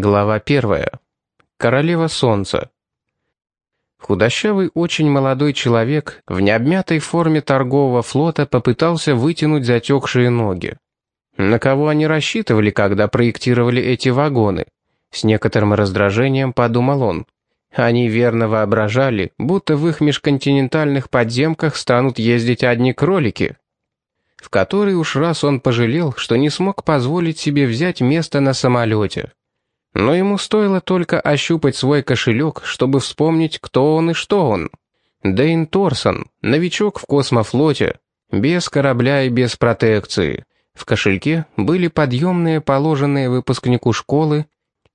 Глава первая. Королева Солнца. Худощавый, очень молодой человек в необмятой форме торгового флота попытался вытянуть затекшие ноги. На кого они рассчитывали, когда проектировали эти вагоны? С некоторым раздражением подумал он. Они верно воображали, будто в их межконтинентальных подземках станут ездить одни кролики. В который уж раз он пожалел, что не смог позволить себе взять место на самолете. Но ему стоило только ощупать свой кошелек, чтобы вспомнить, кто он и что он. Дэйн Торсон, новичок в космофлоте, без корабля и без протекции. В кошельке были подъемные, положенные выпускнику школы,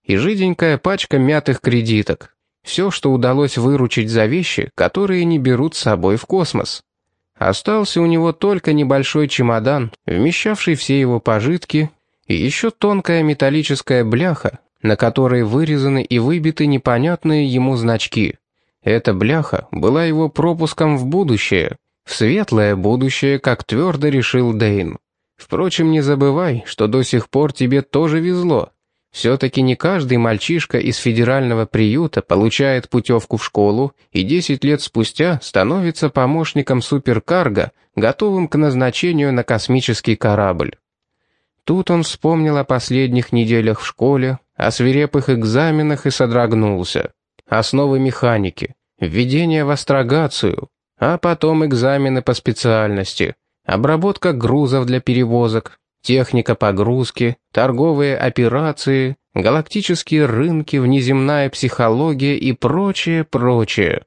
и жиденькая пачка мятых кредиток. Все, что удалось выручить за вещи, которые не берут с собой в космос. Остался у него только небольшой чемодан, вмещавший все его пожитки, и еще тонкая металлическая бляха, на которой вырезаны и выбиты непонятные ему значки. Эта бляха была его пропуском в будущее, в светлое будущее, как твердо решил Дейн. Впрочем, не забывай, что до сих пор тебе тоже везло. Все-таки не каждый мальчишка из федерального приюта получает путевку в школу и 10 лет спустя становится помощником суперкарго, готовым к назначению на космический корабль. Тут он вспомнил о последних неделях в школе, о свирепых экзаменах и содрогнулся. Основы механики, введение в астрогацию, а потом экзамены по специальности, обработка грузов для перевозок, техника погрузки, торговые операции, галактические рынки, внеземная психология и прочее, прочее.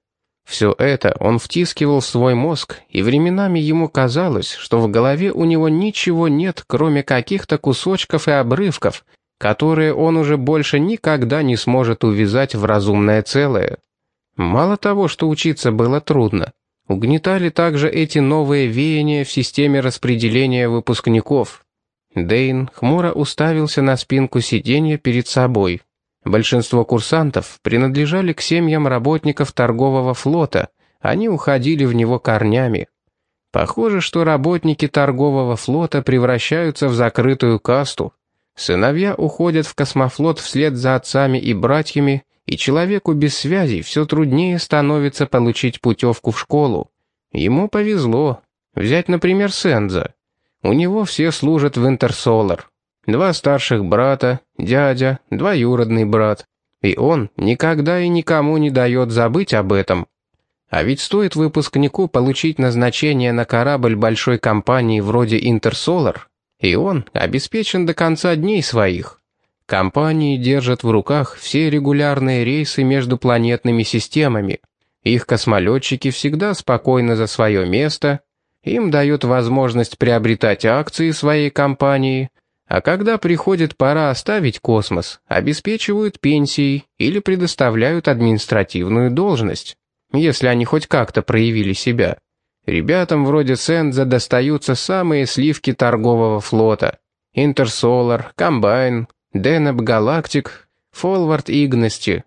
Все это он втискивал в свой мозг, и временами ему казалось, что в голове у него ничего нет, кроме каких-то кусочков и обрывков, которые он уже больше никогда не сможет увязать в разумное целое. Мало того, что учиться было трудно, угнетали также эти новые веяния в системе распределения выпускников. Дейн хмуро уставился на спинку сиденья перед собой. Большинство курсантов принадлежали к семьям работников торгового флота, они уходили в него корнями. Похоже, что работники торгового флота превращаются в закрытую касту, Сыновья уходят в космофлот вслед за отцами и братьями, и человеку без связей все труднее становится получить путевку в школу. Ему повезло. Взять, например, Сенза. У него все служат в Интерсолар. Два старших брата, дядя, двоюродный брат. И он никогда и никому не дает забыть об этом. А ведь стоит выпускнику получить назначение на корабль большой компании вроде Интерсолар, и он обеспечен до конца дней своих. Компании держат в руках все регулярные рейсы между планетными системами. Их космолетчики всегда спокойны за свое место, им дают возможность приобретать акции своей компании, а когда приходит пора оставить космос, обеспечивают пенсией или предоставляют административную должность, если они хоть как-то проявили себя. Ребятам вроде Сенза достаются самые сливки торгового флота. Интерсолар, Комбайн, Денеп Галактик, Фолвард Игности.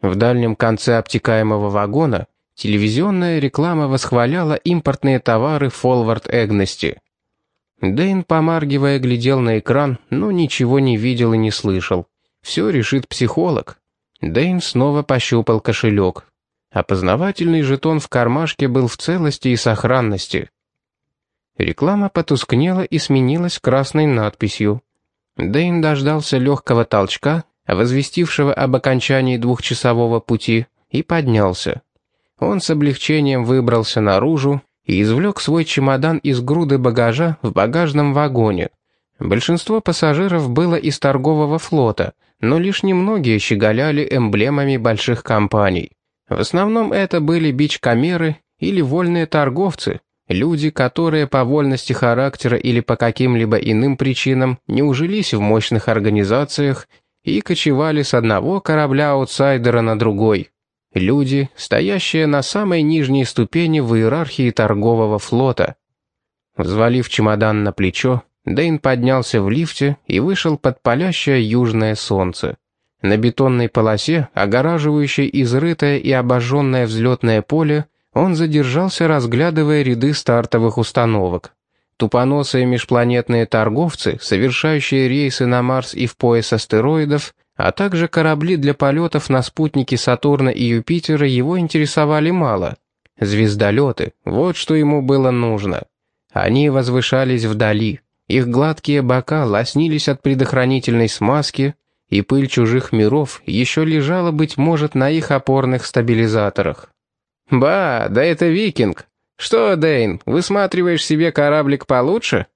В дальнем конце обтекаемого вагона телевизионная реклама восхваляла импортные товары Фолвард Эгности. Дэйн, помаргивая, глядел на экран, но ничего не видел и не слышал. Все решит психолог. Дэйн снова пощупал кошелек. Опознавательный жетон в кармашке был в целости и сохранности. Реклама потускнела и сменилась красной надписью. Дэйн дождался легкого толчка, возвестившего об окончании двухчасового пути, и поднялся. Он с облегчением выбрался наружу и извлек свой чемодан из груды багажа в багажном вагоне. Большинство пассажиров было из торгового флота, но лишь немногие щеголяли эмблемами больших компаний. В основном это были бичкамеры или вольные торговцы, люди, которые по вольности характера или по каким-либо иным причинам не ужились в мощных организациях и кочевали с одного корабля-аутсайдера на другой. Люди, стоящие на самой нижней ступени в иерархии торгового флота. Взвалив чемодан на плечо, Дэйн поднялся в лифте и вышел под палящее южное солнце. На бетонной полосе, огораживающей изрытое и обожженное взлетное поле, он задержался, разглядывая ряды стартовых установок. Тупоносые межпланетные торговцы, совершающие рейсы на Марс и в пояс астероидов, а также корабли для полетов на спутники Сатурна и Юпитера его интересовали мало. Звездолеты — вот что ему было нужно. Они возвышались вдали, их гладкие бока лоснились от предохранительной смазки, и пыль чужих миров еще лежала, быть может, на их опорных стабилизаторах. «Ба, да это викинг! Что, Дэйн, высматриваешь себе кораблик получше?»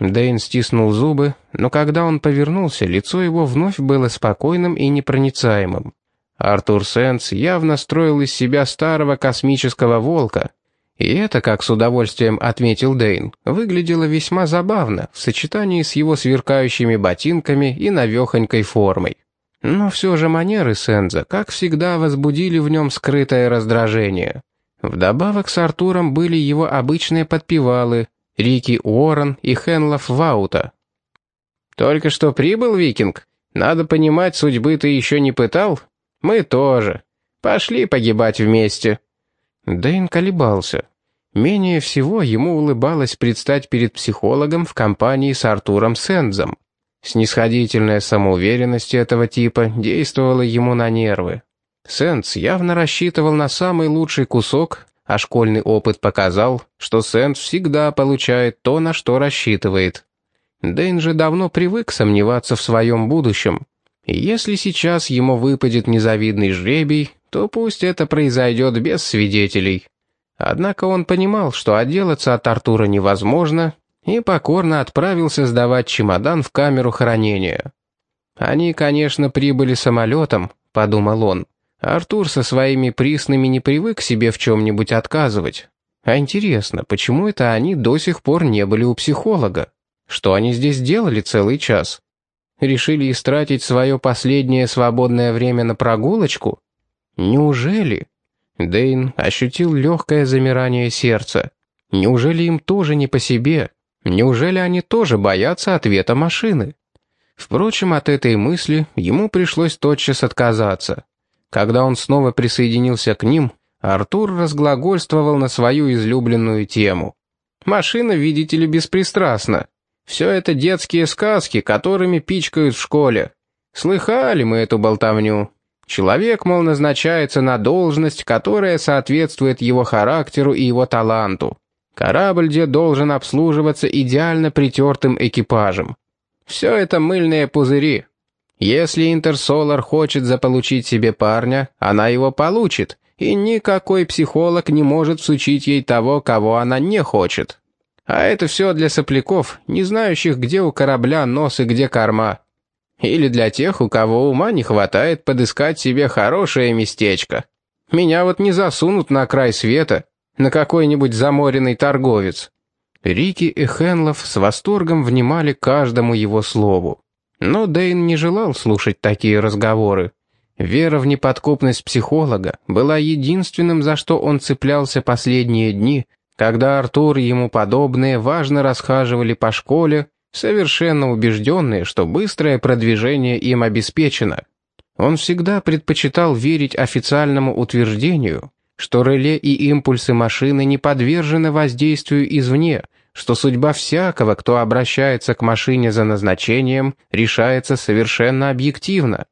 Дэйн стиснул зубы, но когда он повернулся, лицо его вновь было спокойным и непроницаемым. Артур Сенс явно строил из себя старого космического волка, и это, как с удовольствием отметил Дэйн, выглядело весьма забавно в сочетании с его сверкающими ботинками и навехонькой формой. Но все же манеры Сенза, как всегда, возбудили в нем скрытое раздражение. Вдобавок с Артуром были его обычные подпевалы, Рики Уоррен и Хенлов Ваута. «Только что прибыл викинг? Надо понимать, судьбы ты еще не пытал? Мы тоже. Пошли погибать вместе». Дэйн колебался. Менее всего ему улыбалось предстать перед психологом в компании с Артуром Сэндзом. Снисходительная самоуверенность этого типа действовала ему на нервы. Сэндс явно рассчитывал на самый лучший кусок, а школьный опыт показал, что Сэндс всегда получает то, на что рассчитывает. Дэйн же давно привык сомневаться в своем будущем. И если сейчас ему выпадет незавидный жребий, то пусть это произойдет без свидетелей. Однако он понимал, что отделаться от Артура невозможно, и покорно отправился сдавать чемодан в камеру хранения. «Они, конечно, прибыли самолетом», — подумал он. «Артур со своими присными не привык себе в чем-нибудь отказывать. А интересно, почему это они до сих пор не были у психолога? Что они здесь делали целый час? Решили истратить свое последнее свободное время на прогулочку? Неужели?» Дейн ощутил легкое замирание сердца. Неужели им тоже не по себе? Неужели они тоже боятся ответа машины? Впрочем, от этой мысли ему пришлось тотчас отказаться. Когда он снова присоединился к ним, Артур разглагольствовал на свою излюбленную тему. «Машина, видите ли, беспристрастна. Все это детские сказки, которыми пичкают в школе. Слыхали мы эту болтовню? Человек, мол, назначается на должность, которая соответствует его характеру и его таланту. Корабль где должен обслуживаться идеально притертым экипажем. Все это мыльные пузыри. Если Интерсолар хочет заполучить себе парня, она его получит, и никакой психолог не может всучить ей того, кого она не хочет. А это все для сопляков, не знающих, где у корабля нос и где корма. Или для тех, у кого ума не хватает подыскать себе хорошее местечко. Меня вот не засунут на край света, на какой-нибудь заморенный торговец». Рики и Хенлов с восторгом внимали каждому его слову. Но Дейн не желал слушать такие разговоры. Вера в неподкупность психолога была единственным, за что он цеплялся последние дни, когда Артур и ему подобные важно расхаживали по школе, совершенно убежденные, что быстрое продвижение им обеспечено. Он всегда предпочитал верить официальному утверждению, что реле и импульсы машины не подвержены воздействию извне, что судьба всякого, кто обращается к машине за назначением, решается совершенно объективно.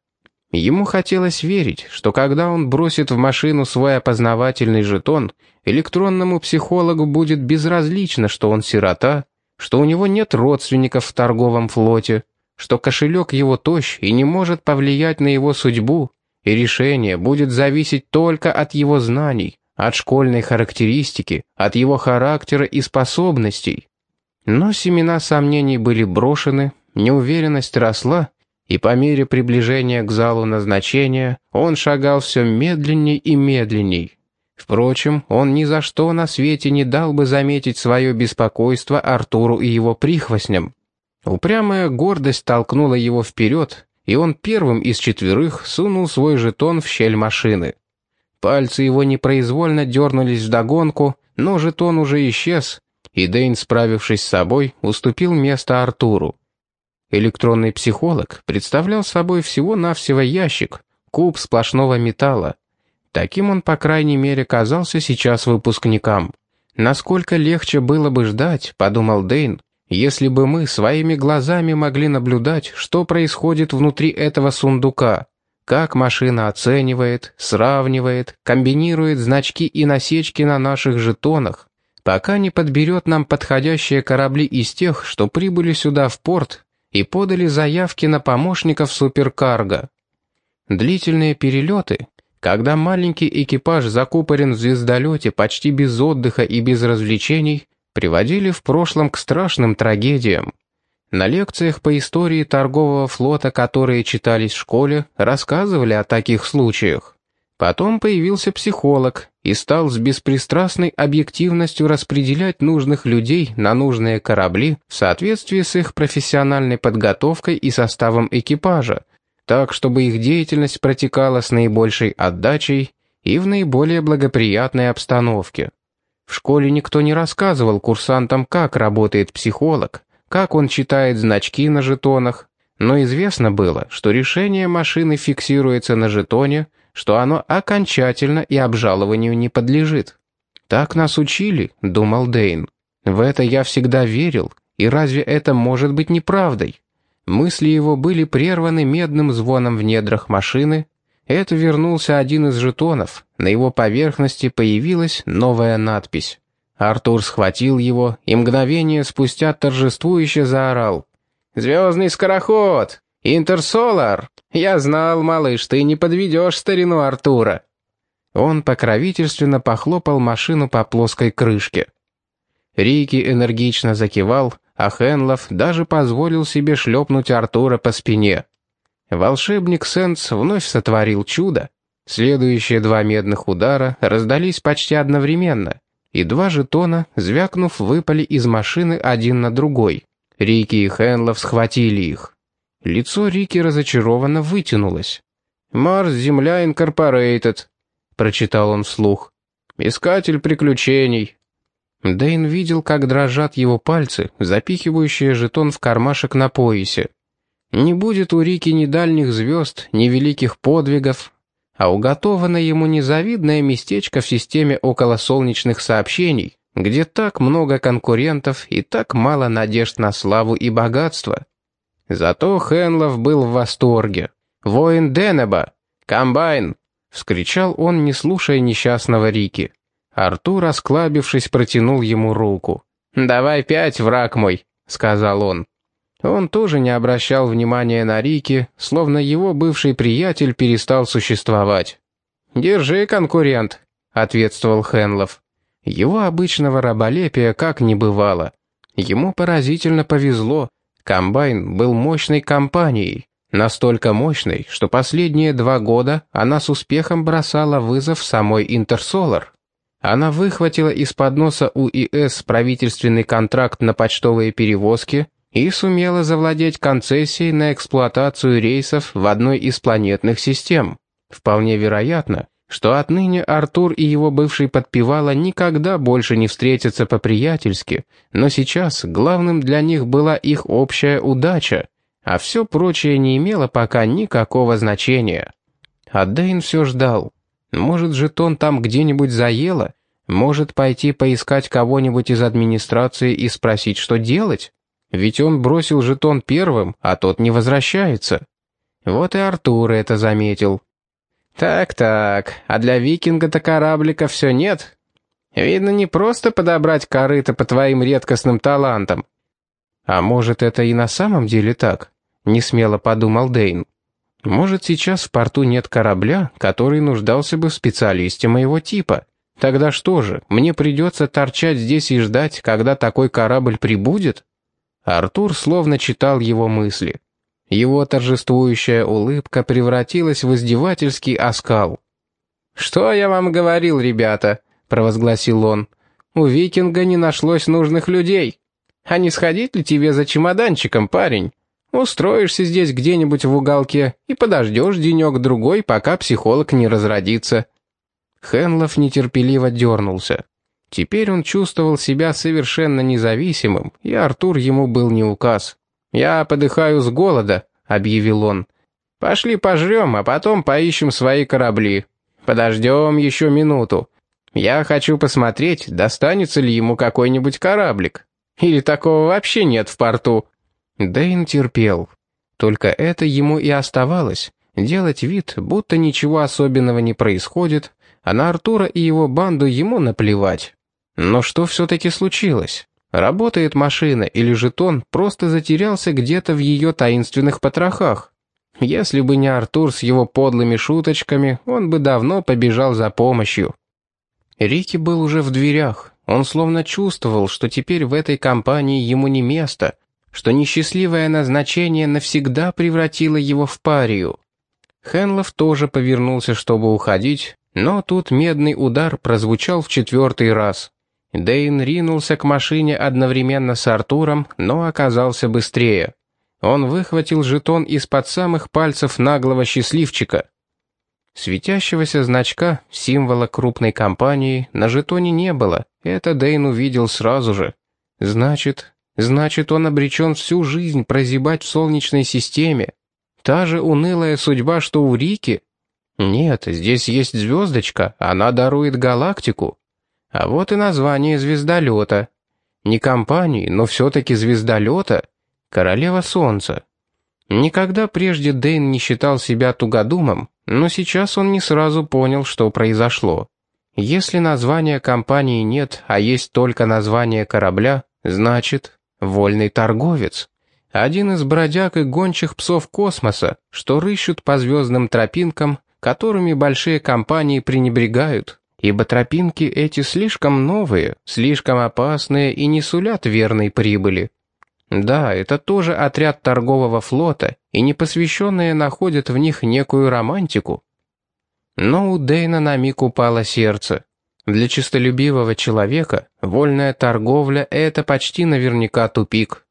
Ему хотелось верить, что когда он бросит в машину свой опознавательный жетон, электронному психологу будет безразлично, что он сирота, что у него нет родственников в торговом флоте, что кошелек его тощ и не может повлиять на его судьбу, и решение будет зависеть только от его знаний, от школьной характеристики, от его характера и способностей. Но семена сомнений были брошены, неуверенность росла, и по мере приближения к залу назначения он шагал все медленней и медленней. Впрочем, он ни за что на свете не дал бы заметить свое беспокойство Артуру и его прихвостням. Упрямая гордость толкнула его вперед, и он первым из четверых сунул свой жетон в щель машины. Пальцы его непроизвольно дернулись вдогонку, но жетон уже исчез, и Дэйн, справившись с собой, уступил место Артуру. Электронный психолог представлял собой всего-навсего ящик, куб сплошного металла. Таким он, по крайней мере, казался сейчас выпускникам. Насколько легче было бы ждать, подумал Дэйн, если бы мы своими глазами могли наблюдать, что происходит внутри этого сундука, как машина оценивает, сравнивает, комбинирует значки и насечки на наших жетонах, пока не подберет нам подходящие корабли из тех, что прибыли сюда в порт и подали заявки на помощников суперкарго. Длительные перелеты, когда маленький экипаж закупорен в звездолете почти без отдыха и без развлечений, приводили в прошлом к страшным трагедиям. На лекциях по истории торгового флота, которые читались в школе, рассказывали о таких случаях. Потом появился психолог и стал с беспристрастной объективностью распределять нужных людей на нужные корабли в соответствии с их профессиональной подготовкой и составом экипажа, так, чтобы их деятельность протекала с наибольшей отдачей и в наиболее благоприятной обстановке. В школе никто не рассказывал курсантам, как работает психолог, как он читает значки на жетонах, но известно было, что решение машины фиксируется на жетоне, что оно окончательно и обжалованию не подлежит. «Так нас учили», — думал Дейн. «В это я всегда верил, и разве это может быть неправдой?» Мысли его были прерваны медным звоном в недрах машины. Это вернулся один из жетонов. На его поверхности появилась новая надпись. Артур схватил его и мгновение спустя торжествующе заорал. «Звездный скороход! Интерсолар! Я знал, малыш, ты не подведешь старину Артура!» Он покровительственно похлопал машину по плоской крышке. Рики энергично закивал, а Хенлов даже позволил себе шлепнуть Артура по спине. Волшебник Сенс вновь сотворил чудо. Следующие два медных удара раздались почти одновременно, и два жетона, звякнув, выпали из машины один на другой. Рики и Хенлов схватили их. Лицо Рики разочарованно вытянулось. «Марс Земля Инкорпорейтед», — прочитал он вслух. «Искатель приключений. Дэйн видел, как дрожат его пальцы, запихивающие жетон в кармашек на поясе. Не будет у Рики ни дальних звезд, ни великих подвигов, а уготовано ему незавидное местечко в системе околосолнечных сообщений, где так много конкурентов и так мало надежд на славу и богатство. Зато Хенлов был в восторге. «Воин Денеба! Комбайн!» — вскричал он, не слушая несчастного Рики. Артур, осклабившись, протянул ему руку. «Давай пять, враг мой», — сказал он. Он тоже не обращал внимания на Рики, словно его бывший приятель перестал существовать. «Держи, конкурент», — ответствовал Хенлов. Его обычного раболепия как не бывало. Ему поразительно повезло. Комбайн был мощной компанией, настолько мощной, что последние два года она с успехом бросала вызов самой Интерсолар. Она выхватила из-под носа УИС правительственный контракт на почтовые перевозки и сумела завладеть концессией на эксплуатацию рейсов в одной из планетных систем. Вполне вероятно, что отныне Артур и его бывший подпевала никогда больше не встретятся по-приятельски, но сейчас главным для них была их общая удача, а все прочее не имело пока никакого значения. А Дэйн все ждал. Может, жетон там где-нибудь заело? Может, пойти поискать кого-нибудь из администрации и спросить, что делать? Ведь он бросил жетон первым, а тот не возвращается. Вот и Артур это заметил. «Так-так, а для викинга-то кораблика все нет? Видно, не просто подобрать корыто по твоим редкостным талантам». «А может, это и на самом деле так?» — несмело подумал Дейн. Может, сейчас в порту нет корабля, который нуждался бы в специалисте моего типа. Тогда что же, мне придется торчать здесь и ждать, когда такой корабль прибудет? Артур словно читал его мысли. Его торжествующая улыбка превратилась в издевательский оскал. «Что я вам говорил, ребята?» — провозгласил он. «У викинга не нашлось нужных людей. А не сходить ли тебе за чемоданчиком, парень?» Устроишься здесь где-нибудь в уголке и подождешь денек-другой, пока психолог не разродится». Хенлов нетерпеливо дернулся. Теперь он чувствовал себя совершенно независимым, и Артур ему был не указ. «Я подыхаю с голода», — объявил он. «Пошли пожрем, а потом поищем свои корабли. Подождем еще минуту. Я хочу посмотреть, достанется ли ему какой-нибудь кораблик. Или такого вообще нет в порту?» Дэйн терпел. Только это ему и оставалось. Делать вид, будто ничего особенного не происходит, а на Артура и его банду ему наплевать. Но что все-таки случилось? Работает машина или жетон просто затерялся где-то в ее таинственных потрохах? Если бы не Артур с его подлыми шуточками, он бы давно побежал за помощью. Рики был уже в дверях. Он словно чувствовал, что теперь в этой компании ему не место, что несчастливое назначение навсегда превратило его в парию. Хенлов тоже повернулся, чтобы уходить, но тут медный удар прозвучал в четвертый раз. Дейн ринулся к машине одновременно с Артуром, но оказался быстрее. Он выхватил жетон из-под самых пальцев наглого счастливчика. Светящегося значка, символа крупной компании, на жетоне не было, это Дейн увидел сразу же. Значит, значит он обречен всю жизнь прозябать в Солнечной системе. Та же унылая судьба, что у Рики. Нет, здесь есть звездочка, она дарует галактику. А вот и название звездолета. Не компании, но все-таки звездолета. Королева Солнца. Никогда прежде Дэйн не считал себя тугодумом, но сейчас он не сразу понял, что произошло. Если названия компании нет, а есть только название корабля, значит, вольный торговец. Один из бродяг и гончих псов космоса, что рыщут по звездным тропинкам, которыми большие компании пренебрегают ибо тропинки эти слишком новые, слишком опасные и не сулят верной прибыли. Да, это тоже отряд торгового флота, и непосвященные находят в них некую романтику. Но у Дейна на миг упало сердце. Для честолюбивого человека вольная торговля — это почти наверняка тупик.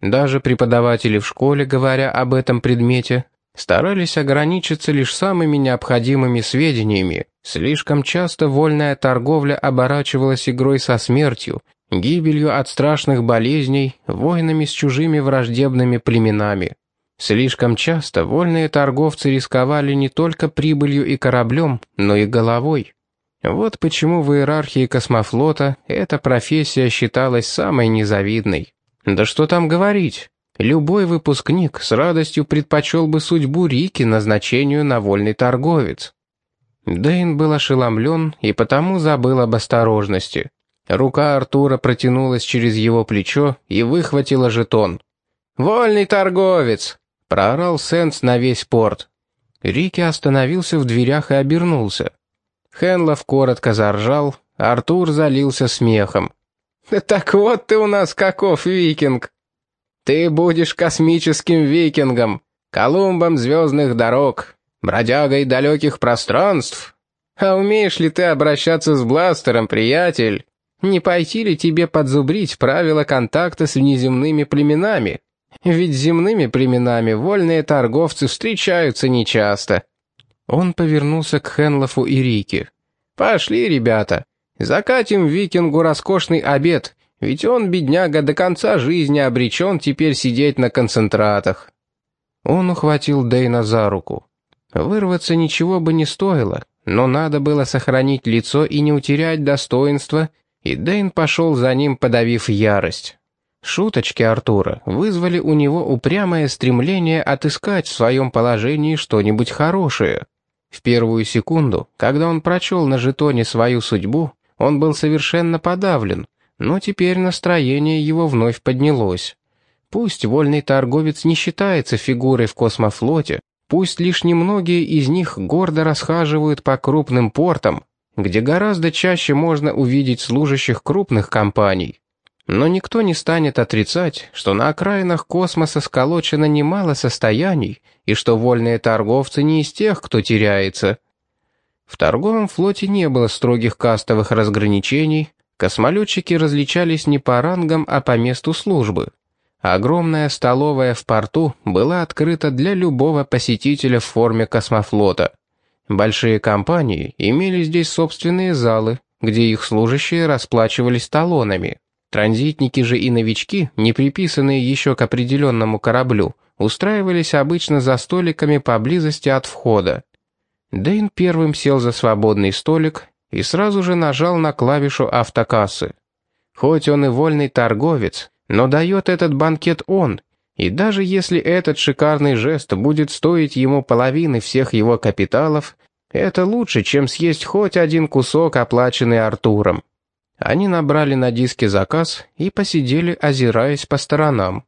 Даже преподаватели в школе, говоря об этом предмете, старались ограничиться лишь самыми необходимыми сведениями. Слишком часто вольная торговля оборачивалась игрой со смертью, гибелью от страшных болезней, войнами с чужими враждебными племенами. Слишком часто вольные торговцы рисковали не только прибылью и кораблем, но и головой. Вот почему в иерархии космофлота эта профессия считалась самой незавидной. Да что там говорить, Любой выпускник с радостью предпочел бы судьбу Рики назначению на вольный торговец. Дэйн был ошеломлен и потому забыл об осторожности. Рука Артура протянулась через его плечо и выхватила жетон. «Вольный торговец!» — проорал Сенс на весь порт. Рики остановился в дверях и обернулся. Хенлов коротко заржал, Артур залился смехом. «Так вот ты у нас каков викинг!» Ты будешь космическим викингом, Колумбом звездных дорог, бродягой далеких пространств. А умеешь ли ты обращаться с бластером, приятель? Не пойти ли тебе подзубрить правила контакта с внеземными племенами? Ведь с земными племенами вольные торговцы встречаются нечасто. Он повернулся к Хенлофу и Рике. «Пошли, ребята, закатим викингу роскошный обед ведь он, бедняга, до конца жизни обречен теперь сидеть на концентратах. Он ухватил Дейна за руку. Вырваться ничего бы не стоило, но надо было сохранить лицо и не утерять достоинства, и Дейн пошел за ним, подавив ярость. Шуточки Артура вызвали у него упрямое стремление отыскать в своем положении что-нибудь хорошее. В первую секунду, когда он прочел на жетоне свою судьбу, он был совершенно подавлен, но теперь настроение его вновь поднялось. Пусть вольный торговец не считается фигурой в космофлоте, пусть лишь немногие из них гордо расхаживают по крупным портам, где гораздо чаще можно увидеть служащих крупных компаний. Но никто не станет отрицать, что на окраинах космоса сколочено немало состояний, и что вольные торговцы не из тех, кто теряется. В торговом флоте не было строгих кастовых разграничений, Космолетчики различались не по рангам, а по месту службы. Огромная столовая в порту была открыта для любого посетителя в форме космофлота. Большие компании имели здесь собственные залы, где их служащие расплачивались талонами. Транзитники же и новички, не приписанные еще к определенному кораблю, устраивались обычно за столиками поблизости от входа. Дэйн первым сел за свободный столик и сразу же нажал на клавишу автокассы. Хоть он и вольный торговец, но дает этот банкет он, и даже если этот шикарный жест будет стоить ему половины всех его капиталов, это лучше, чем съесть хоть один кусок, оплаченный Артуром. Они набрали на диске заказ и посидели, озираясь по сторонам.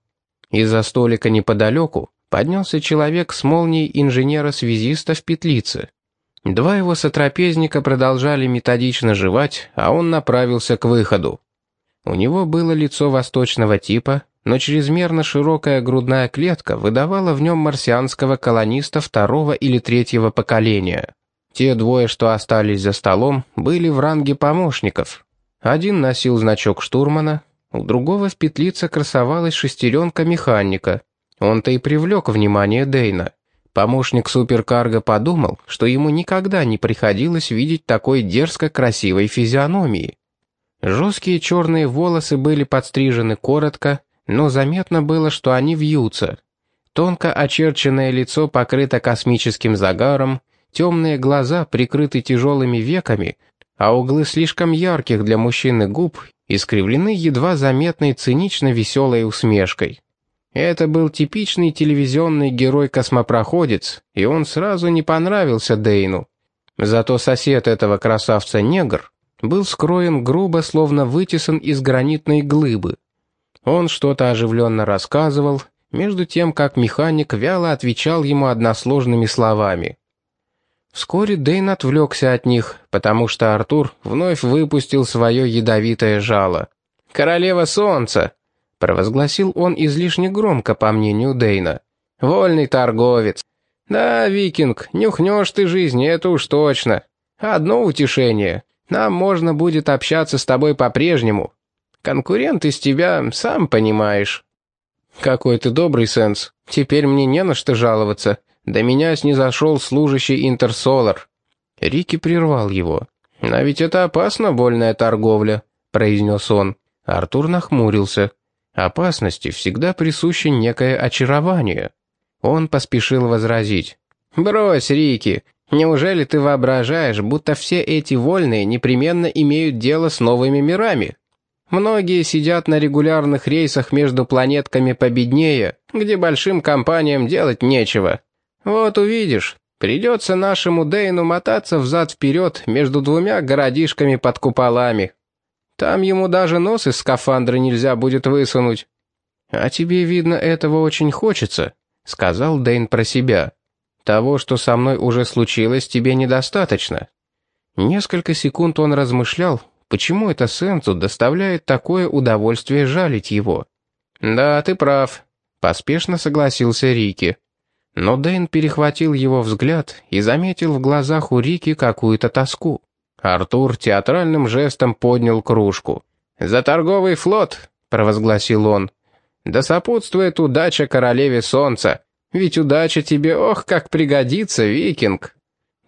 Из-за столика неподалеку поднялся человек с молнией инженера-связиста в петлице. Два его сотрапезника продолжали методично жевать, а он направился к выходу. У него было лицо восточного типа, но чрезмерно широкая грудная клетка выдавала в нем марсианского колониста второго или третьего поколения. Те двое, что остались за столом, были в ранге помощников. Один носил значок штурмана, у другого в петлице красовалась шестеренка механика. Он-то и привлек внимание Дейна. Помощник суперкарга подумал, что ему никогда не приходилось видеть такой дерзко красивой физиономии. Жесткие черные волосы были подстрижены коротко, но заметно было, что они вьются. Тонко очерченное лицо покрыто космическим загаром, темные глаза прикрыты тяжелыми веками, а углы слишком ярких для мужчины губ искривлены едва заметной цинично веселой усмешкой. Это был типичный телевизионный герой-космопроходец, и он сразу не понравился Дейну. Зато сосед этого красавца-негр был скроен грубо, словно вытесан из гранитной глыбы. Он что-то оживленно рассказывал, между тем, как механик вяло отвечал ему односложными словами. Вскоре Дейн отвлекся от них, потому что Артур вновь выпустил свое ядовитое жало. «Королева солнца!» — провозгласил он излишне громко, по мнению Дейна. «Вольный торговец. Да, викинг, нюхнешь ты жизнь, это уж точно. Одно утешение. Нам можно будет общаться с тобой по-прежнему. Конкурент из тебя, сам понимаешь». «Какой ты добрый, Сенс. Теперь мне не на что жаловаться. До меня снизошел служащий Интерсолар». Рики прервал его. «А ведь это опасно, больная торговля», — произнес он. Артур нахмурился. Опасности всегда присуще некое очарование. Он поспешил возразить. «Брось, Рики, неужели ты воображаешь, будто все эти вольные непременно имеют дело с новыми мирами? Многие сидят на регулярных рейсах между планетками победнее, где большим компаниям делать нечего. Вот увидишь, придется нашему Дейну мотаться взад-вперед между двумя городишками под куполами». Там ему даже нос из скафандра нельзя будет высунуть. А тебе, видно, этого очень хочется, сказал Дэйн про себя. Того, что со мной уже случилось, тебе недостаточно. Несколько секунд он размышлял, почему это Сенсу доставляет такое удовольствие жалить его. «Да, ты прав», — поспешно согласился Рики. Но Дэйн перехватил его взгляд и заметил в глазах у Рики какую-то тоску. Артур театральным жестом поднял кружку. «За торговый флот!» — провозгласил он. «Да сопутствует удача королеве солнца! Ведь удача тебе, ох, как пригодится, викинг!»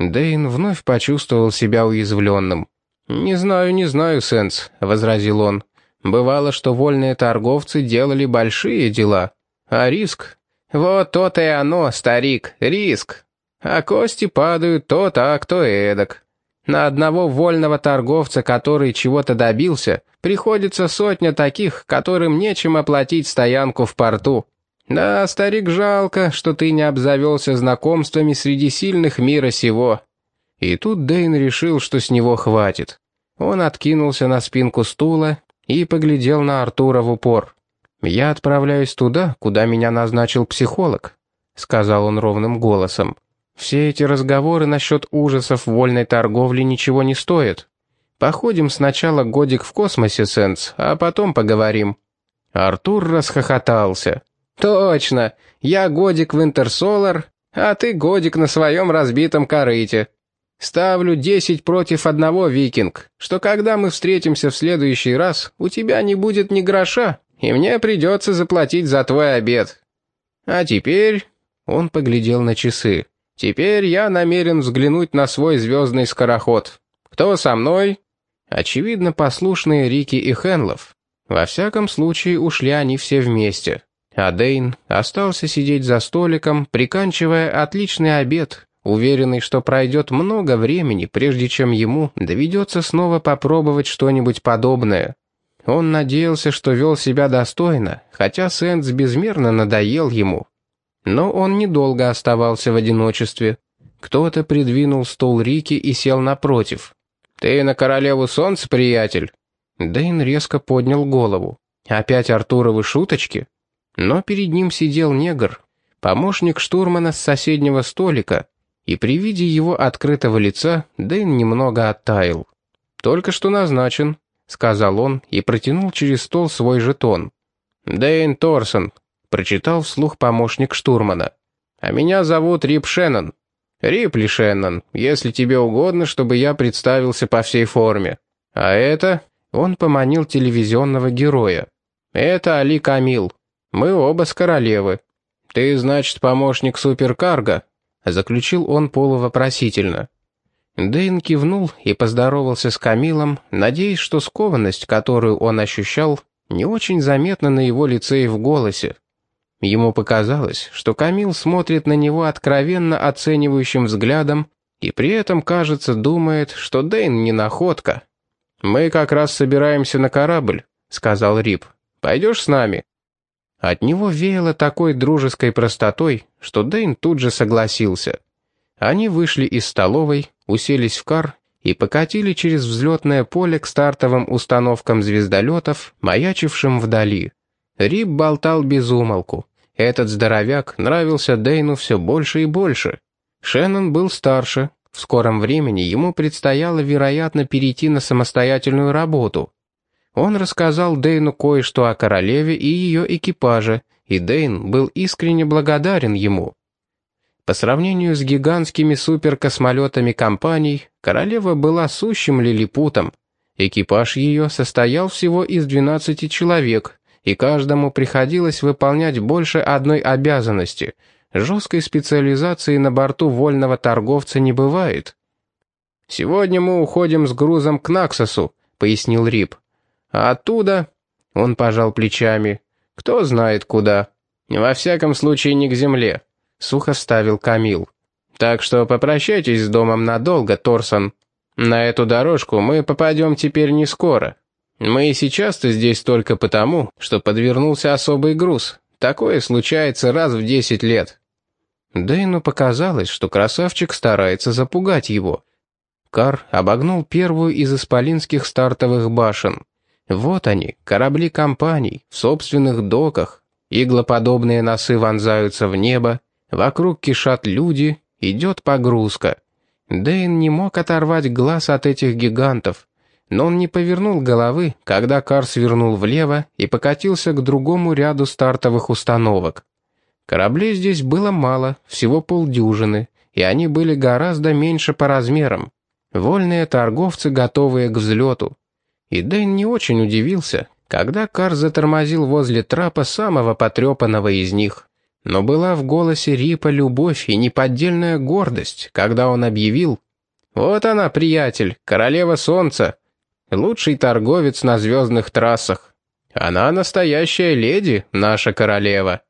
Дейн вновь почувствовал себя уязвленным. «Не знаю, не знаю, Сенс», — возразил он. «Бывало, что вольные торговцы делали большие дела. А риск? Вот то-то и оно, старик, риск. А кости падают то так, то эдак. На одного вольного торговца, который чего-то добился, приходится сотня таких, которым нечем оплатить стоянку в порту. Да, старик, жалко, что ты не обзавелся знакомствами среди сильных мира сего». И тут Дейн решил, что с него хватит. Он откинулся на спинку стула и поглядел на Артура в упор. «Я отправляюсь туда, куда меня назначил психолог», — сказал он ровным голосом. Все эти разговоры насчет ужасов вольной торговли ничего не стоят. Походим сначала годик в космосе, Сенс, а потом поговорим». Артур расхохотался. «Точно! Я годик в Интерсолар, а ты годик на своем разбитом корыте. Ставлю десять против одного, Викинг, что когда мы встретимся в следующий раз, у тебя не будет ни гроша, и мне придется заплатить за твой обед. А теперь...» Он поглядел на часы. Теперь я намерен взглянуть на свой звездный скороход. Кто со мной? Очевидно, послушные Рики и Хенлов. Во всяком случае, ушли они все вместе. А Дейн остался сидеть за столиком, приканчивая отличный обед, уверенный, что пройдет много времени, прежде чем ему доведется снова попробовать что-нибудь подобное. Он надеялся, что вел себя достойно, хотя Сэндс безмерно надоел ему. Но он недолго оставался в одиночестве. Кто-то придвинул стол Рики и сел напротив. «Ты на королеву солнца, приятель?» Дэйн резко поднял голову. «Опять Артуровы шуточки?» Но перед ним сидел негр, помощник штурмана с соседнего столика, и при виде его открытого лица Дэйн немного оттаял. «Только что назначен», — сказал он и протянул через стол свой жетон. «Дэйн Торсон», — прочитал вслух помощник штурмана. «А меня зовут Рип Шеннон. Рипли Шеннон, если тебе угодно, чтобы я представился по всей форме. А это...» — он поманил телевизионного героя. «Это Али Камил. Мы оба с королевы. Ты, значит, помощник суперкарга?» — заключил он полувопросительно. Дэйн кивнул и поздоровался с Камилом, надеясь, что скованность, которую он ощущал, не очень заметна на его лице и в голосе. Ему показалось, что Камил смотрит на него откровенно оценивающим взглядом и при этом, кажется, думает, что Дэйн не находка. «Мы как раз собираемся на корабль», — сказал Рип. «Пойдешь с нами?» От него веяло такой дружеской простотой, что Дэйн тут же согласился. Они вышли из столовой, уселись в кар и покатили через взлетное поле к стартовым установкам звездолетов, маячившим вдали. Рип болтал без умолку. Этот здоровяк нравился Дейну все больше и больше. Шеннон был старше. В скором времени ему предстояло, вероятно, перейти на самостоятельную работу. Он рассказал Дейну кое-что о королеве и ее экипаже, и Дейн был искренне благодарен ему. По сравнению с гигантскими суперкосмолетами компаний, королева была сущим лилипутом. Экипаж ее состоял всего из 12 человек, и каждому приходилось выполнять больше одной обязанности. Жесткой специализации на борту вольного торговца не бывает. «Сегодня мы уходим с грузом к Наксосу», — пояснил Рип. «А оттуда...» — он пожал плечами. «Кто знает куда. Во всяком случае, не к земле» сухо вставил Камил. «Так что попрощайтесь с домом надолго, Торсон. На эту дорожку мы попадем теперь не скоро. Мы и сейчас-то здесь только потому, что подвернулся особый груз. Такое случается раз в десять лет». Дэйну показалось, что красавчик старается запугать его. Кар обогнул первую из исполинских стартовых башен. Вот они, корабли компаний, в собственных доках. Иглоподобные носы вонзаются в небо, Вокруг кишат люди, идет погрузка. Дэйн не мог оторвать глаз от этих гигантов, но он не повернул головы, когда Кар свернул влево и покатился к другому ряду стартовых установок. Кораблей здесь было мало, всего полдюжины, и они были гораздо меньше по размерам. Вольные торговцы, готовые к взлету. И Дэйн не очень удивился, когда Кар затормозил возле трапа самого потрепанного из них. Но была в голосе Рипа любовь и неподдельная гордость, когда он объявил «Вот она, приятель, королева солнца, лучший торговец на звездных трассах. Она настоящая леди, наша королева».